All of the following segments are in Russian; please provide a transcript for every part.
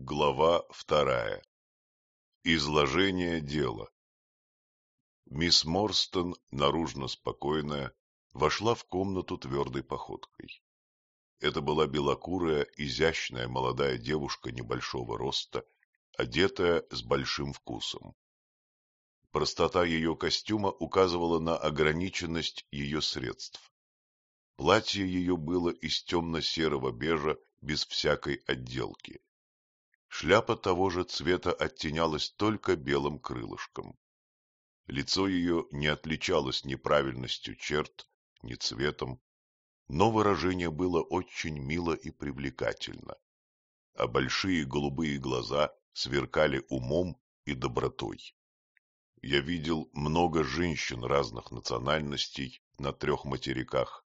Глава вторая. Изложение дела. Мисс Морстон, наружно спокойная, вошла в комнату твердой походкой. Это была белокурая, изящная молодая девушка небольшого роста, одетая с большим вкусом. Простота ее костюма указывала на ограниченность ее средств. Платье ее было из темно-серого бежа без всякой отделки. Шляпа того же цвета оттенялась только белым крылышком. Лицо ее не отличалось ни правильностью черт, ни цветом, но выражение было очень мило и привлекательно, а большие голубые глаза сверкали умом и добротой. Я видел много женщин разных национальностей на трех материках,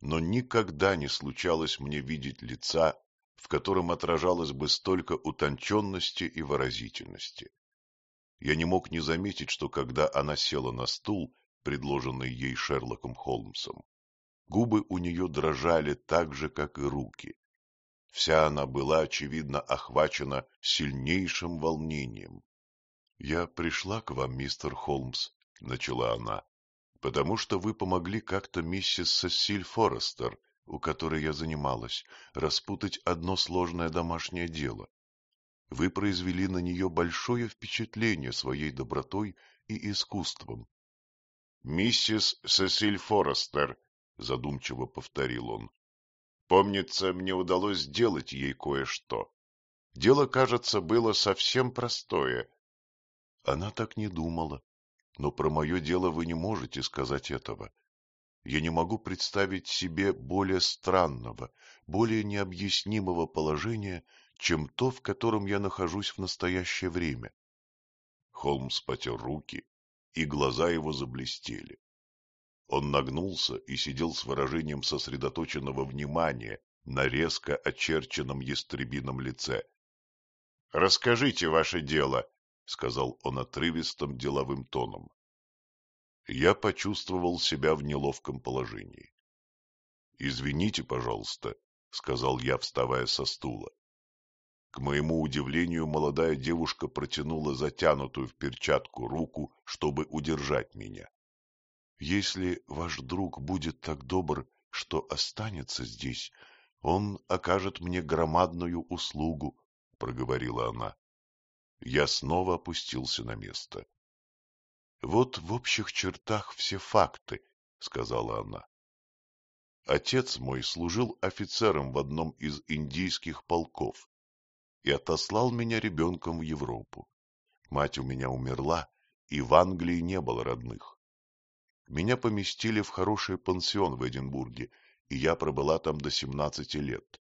но никогда не случалось мне видеть лица, в котором отражалось бы столько утонченности и выразительности. Я не мог не заметить, что когда она села на стул, предложенный ей Шерлоком Холмсом, губы у нее дрожали так же, как и руки. Вся она была, очевидно, охвачена сильнейшим волнением. — Я пришла к вам, мистер Холмс, — начала она, — потому что вы помогли как-то миссис Сесиль Форестер, у которой я занималась, распутать одно сложное домашнее дело. Вы произвели на нее большое впечатление своей добротой и искусством. — Миссис Сесиль Форестер, — задумчиво повторил он. — Помнится, мне удалось сделать ей кое-что. Дело, кажется, было совсем простое. Она так не думала. Но про мое дело вы не можете сказать этого я не могу представить себе более странного, более необъяснимого положения, чем то, в котором я нахожусь в настоящее время. Холмс потер руки, и глаза его заблестели. Он нагнулся и сидел с выражением сосредоточенного внимания на резко очерченном ястребином лице. — Расскажите ваше дело, — сказал он отрывистым деловым тоном. Я почувствовал себя в неловком положении. — Извините, пожалуйста, — сказал я, вставая со стула. К моему удивлению, молодая девушка протянула затянутую в перчатку руку, чтобы удержать меня. — Если ваш друг будет так добр, что останется здесь, он окажет мне громадную услугу, — проговорила она. Я снова опустился на место. Вот в общих чертах все факты, — сказала она. Отец мой служил офицером в одном из индийских полков и отослал меня ребенком в Европу. Мать у меня умерла, и в Англии не было родных. Меня поместили в хороший пансион в Эдинбурге, и я пробыла там до семнадцати лет.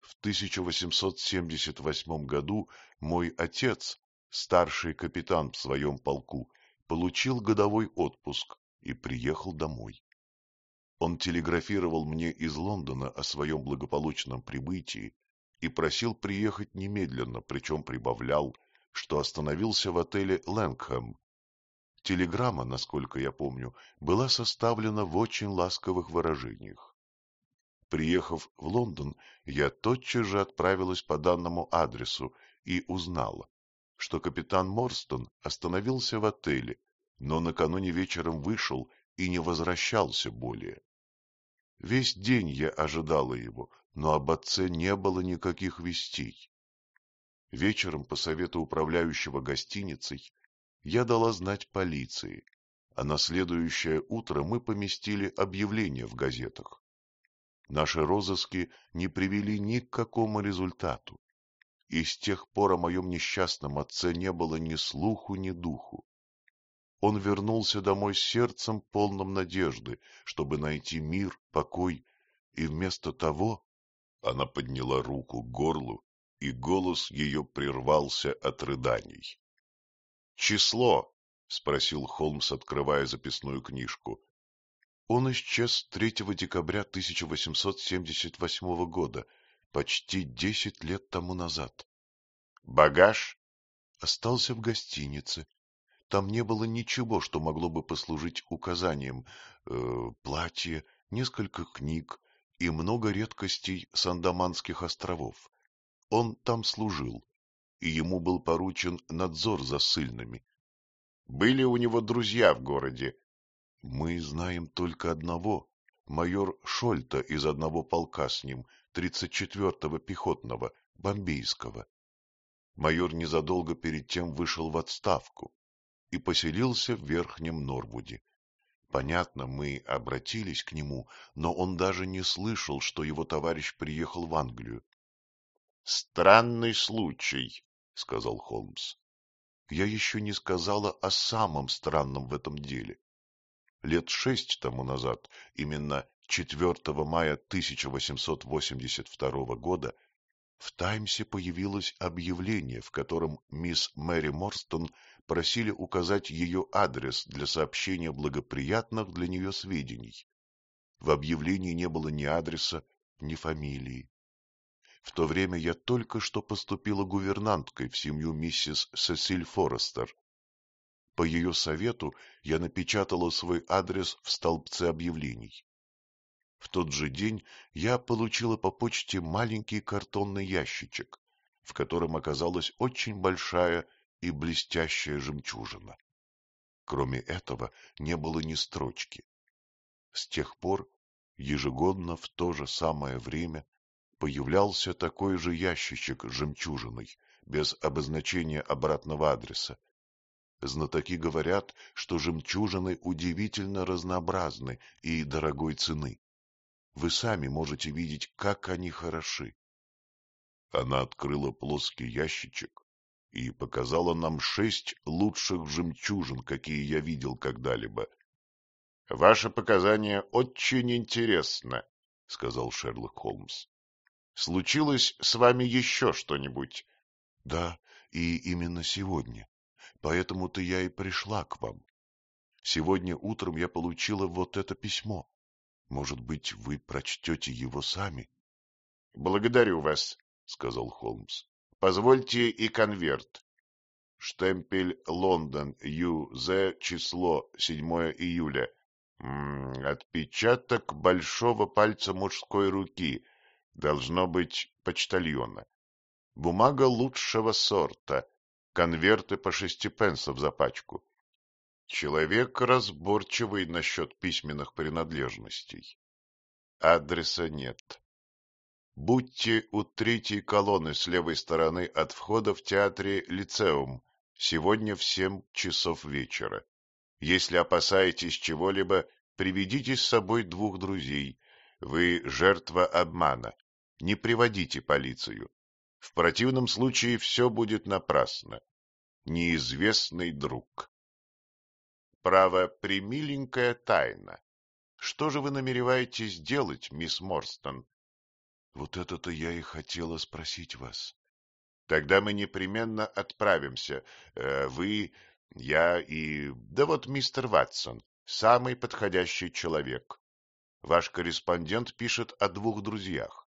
В 1878 году мой отец, старший капитан в своем полку, получил годовой отпуск и приехал домой. Он телеграфировал мне из Лондона о своем благополучном прибытии и просил приехать немедленно, причем прибавлял, что остановился в отеле «Лэнгхэм». Телеграмма, насколько я помню, была составлена в очень ласковых выражениях. Приехав в Лондон, я тотчас же отправилась по данному адресу и узнала, что капитан Морстон остановился в отеле, но накануне вечером вышел и не возвращался более. Весь день я ожидала его, но об отце не было никаких вестей. Вечером по совету управляющего гостиницей я дала знать полиции, а на следующее утро мы поместили объявление в газетах. Наши розыски не привели ни к какому результату и с тех пор о моем несчастном отце не было ни слуху, ни духу. Он вернулся домой с сердцем полным надежды, чтобы найти мир, покой, и вместо того она подняла руку к горлу, и голос ее прервался от рыданий. — Число? — спросил Холмс, открывая записную книжку. Он исчез 3 декабря 1878 года, почти десять лет тому назад. Багаж? Остался в гостинице. Там не было ничего, что могло бы послужить указанием. Э, платье, несколько книг и много редкостей с Андаманских островов. Он там служил, и ему был поручен надзор за ссыльными. Были у него друзья в городе? Мы знаем только одного, майор Шольта из одного полка с ним, 34-го пехотного, бомбейского. Майор незадолго перед тем вышел в отставку и поселился в Верхнем Норвуде. Понятно, мы обратились к нему, но он даже не слышал, что его товарищ приехал в Англию. — Странный случай, — сказал Холмс. — Я еще не сказала о самом странном в этом деле. Лет шесть тому назад, именно 4 мая 1882 года, в «Таймсе» появилось объявление, в котором мисс Мэри Морстон просили указать ее адрес для сообщения благоприятных для нее сведений. В объявлении не было ни адреса, ни фамилии. В то время я только что поступила гувернанткой в семью миссис Сесиль Форестер. По ее совету я напечатала свой адрес в столбце объявлений. В тот же день я получила по почте маленький картонный ящичек, в котором оказалась очень большая и блестящая жемчужина. Кроме этого не было ни строчки. С тех пор ежегодно в то же самое время появлялся такой же ящичек с жемчужиной, без обозначения обратного адреса. Знатоки говорят, что жемчужины удивительно разнообразны и дорогой цены. Вы сами можете видеть, как они хороши. Она открыла плоский ящичек и показала нам шесть лучших жемчужин, какие я видел когда-либо. — Ваше показание очень интересно, — сказал Шерлок Холмс. — Случилось с вами еще что-нибудь? — Да, и именно сегодня. Поэтому-то я и пришла к вам. Сегодня утром я получила вот это письмо. Может быть, вы прочтете его сами? — Благодарю вас, — сказал Холмс. — Позвольте и конверт. Штемпель Лондон, Ю.З. число 7 июля. М -м, отпечаток большого пальца мужской руки. Должно быть почтальона. Бумага лучшего сорта. Конверты по шести пенсов за пачку. Человек разборчивый насчет письменных принадлежностей. Адреса нет. Будьте у третьей колонны с левой стороны от входа в театре «Лицеум» сегодня в семь часов вечера. Если опасаетесь чего-либо, приведите с собой двух друзей. Вы жертва обмана. Не приводите полицию. В противном случае все будет напрасно. Неизвестный друг. Право, примиленькая тайна. Что же вы намереваетесь делать, мисс Морстон? Вот это-то я и хотела спросить вас. Тогда мы непременно отправимся. Э, вы, я и... Да вот мистер Ватсон, самый подходящий человек. Ваш корреспондент пишет о двух друзьях.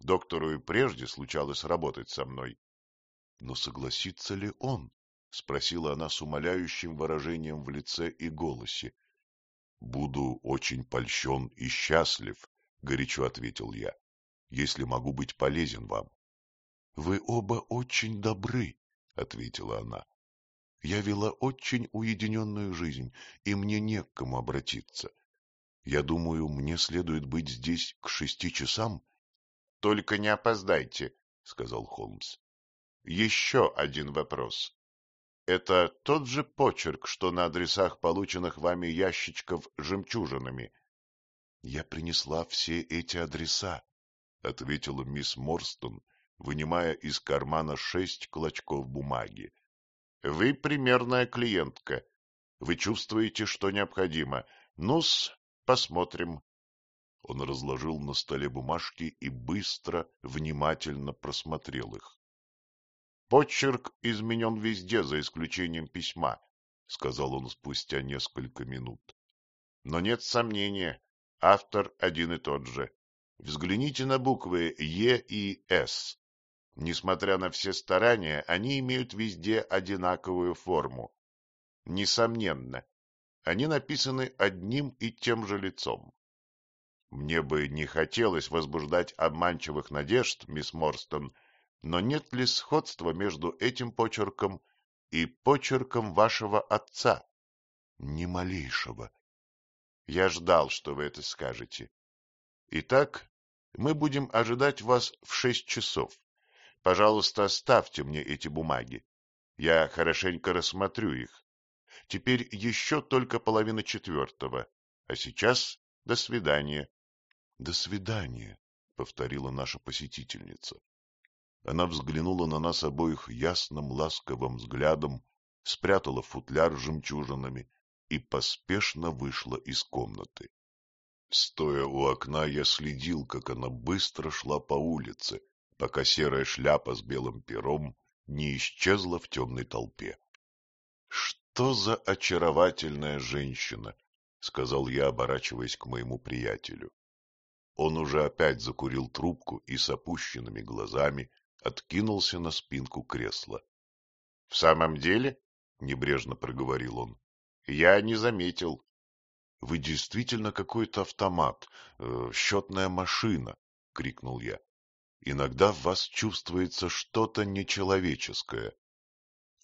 Доктору и прежде случалось работать со мной. Но согласится ли он? — спросила она с умоляющим выражением в лице и голосе. — Буду очень польщен и счастлив, — горячо ответил я, — если могу быть полезен вам. — Вы оба очень добры, — ответила она. — Я вела очень уединенную жизнь, и мне не к кому обратиться. Я думаю, мне следует быть здесь к шести часам. — Только не опоздайте, — сказал Холмс. — Еще один вопрос. Это тот же почерк, что на адресах полученных вами ящичков жемчужинами. — Я принесла все эти адреса, — ответила мисс Морстон, вынимая из кармана шесть клочков бумаги. — Вы примерная клиентка. Вы чувствуете, что необходимо. Ну-с, посмотрим. Он разложил на столе бумажки и быстро, внимательно просмотрел их. Почерк изменен везде, за исключением письма, — сказал он спустя несколько минут. Но нет сомнения, автор один и тот же. Взгляните на буквы Е и С. Несмотря на все старания, они имеют везде одинаковую форму. Несомненно, они написаны одним и тем же лицом. Мне бы не хотелось возбуждать обманчивых надежд, мисс Морстон, но нет ли сходства между этим почерком и почерком вашего отца? Ни малейшего. Я ждал, что вы это скажете. Итак, мы будем ожидать вас в шесть часов. Пожалуйста, оставьте мне эти бумаги. Я хорошенько рассмотрю их. Теперь еще только половина четвертого. А сейчас до свидания. — До свидания, — повторила наша посетительница. Она взглянула на нас обоих ясным ласковым взглядом, спрятала футляр с жемчужинами и поспешно вышла из комнаты. Стоя у окна, я следил, как она быстро шла по улице, пока серая шляпа с белым пером не исчезла в темной толпе. — Что за очаровательная женщина! — сказал я, оборачиваясь к моему приятелю. Он уже опять закурил трубку и с опущенными глазами откинулся на спинку кресла. — В самом деле? — небрежно проговорил он. — Я не заметил. — Вы действительно какой-то автомат, э, счетная машина, — крикнул я. — Иногда в вас чувствуется что-то нечеловеческое.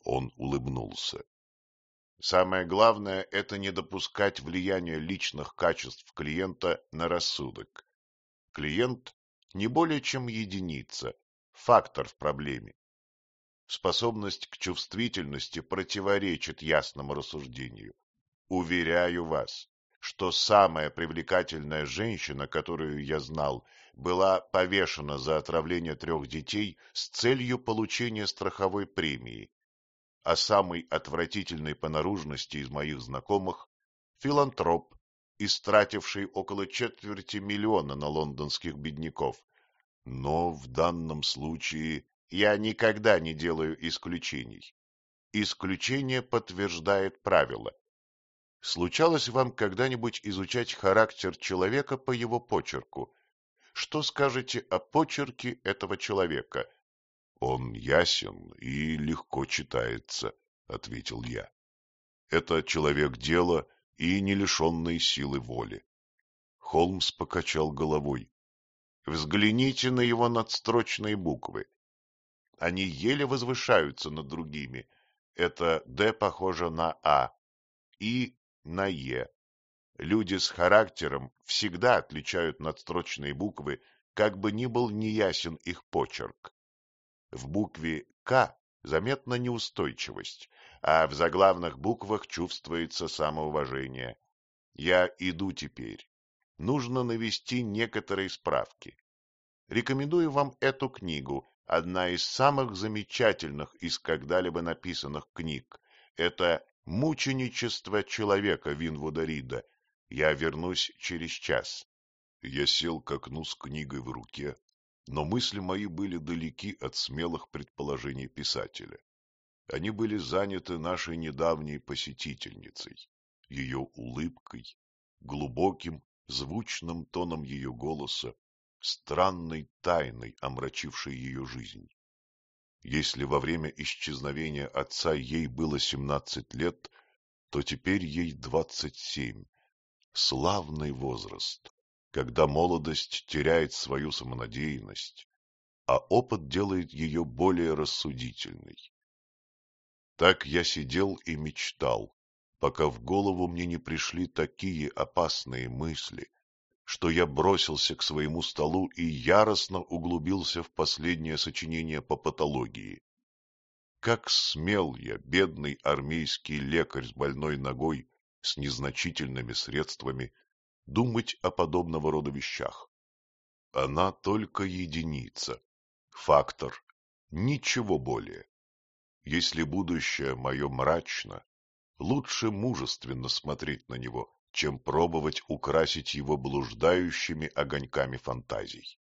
Он улыбнулся. — Самое главное — это не допускать влияния личных качеств клиента на рассудок. Клиент не более чем единица, фактор в проблеме. Способность к чувствительности противоречит ясному рассуждению. Уверяю вас, что самая привлекательная женщина, которую я знал, была повешена за отравление трех детей с целью получения страховой премии, а самый отвратительный по наружности из моих знакомых – филантроп, истративший около четверти миллиона на лондонских бедняков, но в данном случае я никогда не делаю исключений. Исключение подтверждает правило. Случалось вам когда-нибудь изучать характер человека по его почерку? Что скажете о почерке этого человека? Он ясен и легко читается, — ответил я. Это человек дела и не лишенный силы воли. Холмс покачал головой. Взгляните на его надстрочные буквы. Они еле возвышаются над другими. Это «Д» похоже на «А», «И» на «Е». Люди с характером всегда отличают надстрочные буквы, как бы ни был неясен их почерк. В букве «К» заметна неустойчивость, а в заглавных буквах чувствуется самоуважение. Я иду теперь нужно навести некоторые справки. Рекомендую вам эту книгу, одна из самых замечательных из когда-либо написанных книг. Это «Мученичество человека» Винвуда Рида. Я вернусь через час. Я сел к окну с книгой в руке, но мысли мои были далеки от смелых предположений писателя. Они были заняты нашей недавней посетительницей, ее улыбкой, глубоким звучным тоном ее голоса, странной тайной, омрачившей ее жизнь. Если во время исчезновения отца ей было семнадцать лет, то теперь ей двадцать семь. Славный возраст, когда молодость теряет свою самонадеянность, а опыт делает ее более рассудительной. Так я сидел и мечтал, пока в голову мне не пришли такие опасные мысли, что я бросился к своему столу и яростно углубился в последнее сочинение по патологии. Как смел я, бедный армейский лекарь с больной ногой, с незначительными средствами, думать о подобного рода вещах. Она только единица, фактор, ничего более. Если будущее мое мрачно, лучше мужественно смотреть на него, чем пробовать украсить его блуждающими огоньками фантазий.